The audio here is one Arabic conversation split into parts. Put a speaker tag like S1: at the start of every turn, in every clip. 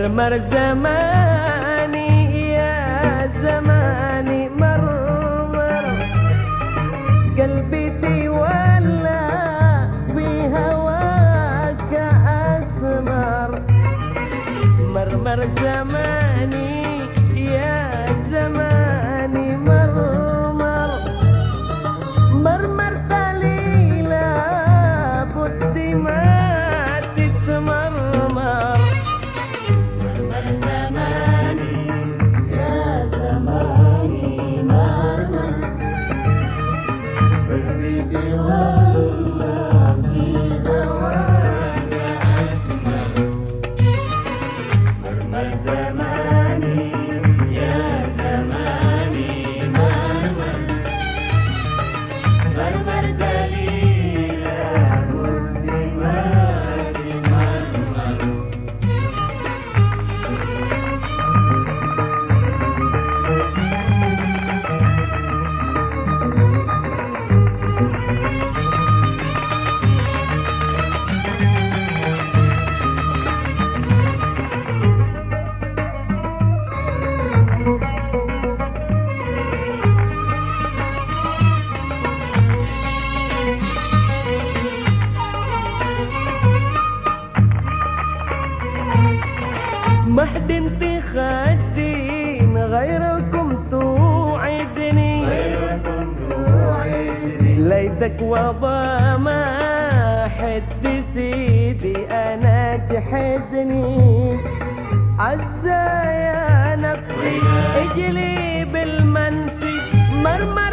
S1: مرمر زماني يا زماني مرمر قلبي تولى بهواك أسمر. مرمر زماني يا زماني مرمر مرمر قليلة بد ما
S2: قلبي تولى
S1: خدين غيركم توعدني.
S2: غيركم توعدني.
S1: ليتك وضع ما حد سيدي أنا تحدني. عزة يا نفسي اجلي بالمنسي مرمر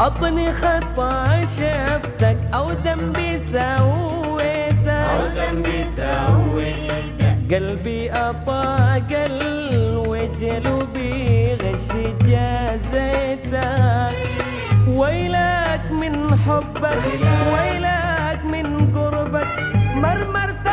S1: أطني خطا شفتك أو ذنبي سويتك
S2: أو ذنبي سويتك
S1: قلبي أطاق الوجل بغش جازيتك ويلك من حبك ويلك. من قربك مرمرتك